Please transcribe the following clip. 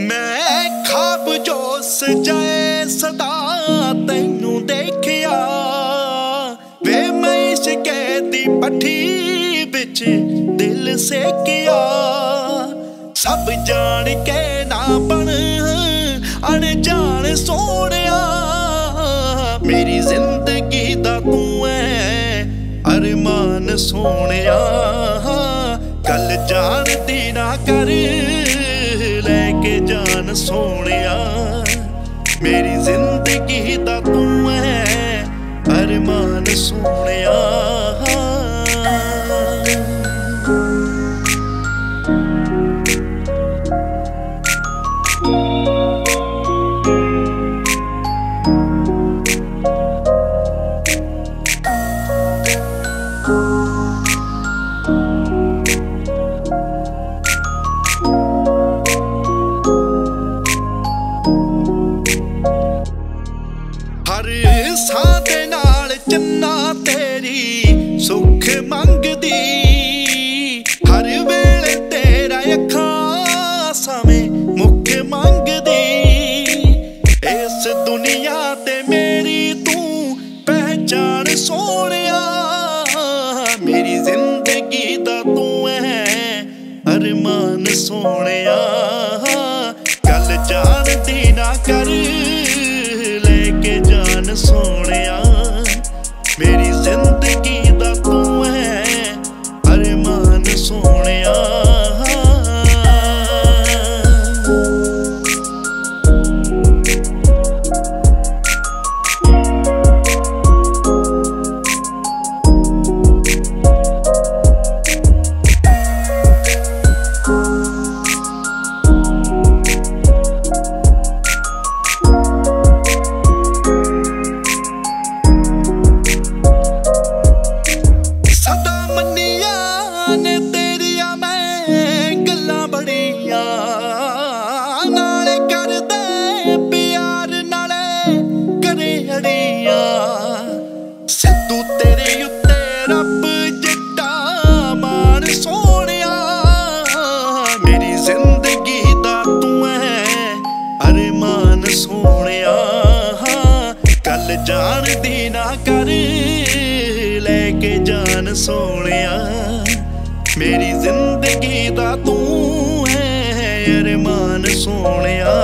ਮੈਂ ਖਾਬ ਜੋ ਸਜਾਏ ਸਦਾ ਤੈਨੂੰ ਦੇਖਿਆ। ਵੇ ਮੈਂ ਇਸ਼ਕੇ ਵਿੱਚ ਦਿਲ ਸੇਕਿਆ। ਸਭ ਜਾਣ ਕੇ ਨਾ ਬਣ, ਅਣਜਾਣ ਸੋਹਣਿਆ। ਮੇਰੀ ਜ਼ਿੰਦਗੀ ਦਾ ਤੂੰ ਐ ਅਰਮਾਨ ਸੋਹਣਿਆ। ਕੱਲ ਜਾਣਦੀ ਨਾ ਕਰ, ਲੈ ਕੇ ਜਾਨ ਸੋਹਣਿਆ। ਮੇਰੀ ਜ਼ਿੰਦਗੀ ਦਾ ਤੂੰ ਐ ਅਰਮਾਨ ਸੋਹਣਿਆ। ਹਰ ਸਾਹ ਨਾਲ ਚੰਨਾ ਤੇਰੀ ਸੁੱਖ ਮੰਗਦੀ, ਹਰ ਵੇਲੇ ਤੇਰਾ ਅੱਖਾਂ ਸਾਵੇਂ ਮੁੱਖ ਮੰਗਦੀ। ਇਸ ਦੁਨੀਆ ਤੇ ਮੇਰੀ ਤੂੰ ਪਹਿਚਾਨ ਸੋਹਣਿਆ, ਮੇਰੀ ਜ਼ਿੰਦਗੀ ਦਾ ਤੂੰ ਐ ਅਰਮਾਨ ਸੋਹਣਿਆ। ਗੱਲ ਜਾਣਦੀ ਸੋਹਣਿਆ, ਕੱਲ ਜਾਣਦੀ ਨਾ ਕਰ, ਲੈ ਕੇ ਜਾਨ ਸੋਹਣਿਆ। ਮੇਰੀ ਜ਼ਿੰਦਗੀ ਦਾ ਤੂੰ ਹੈ ਅਰਮਾਨ ਸੋਹਣਿਆ।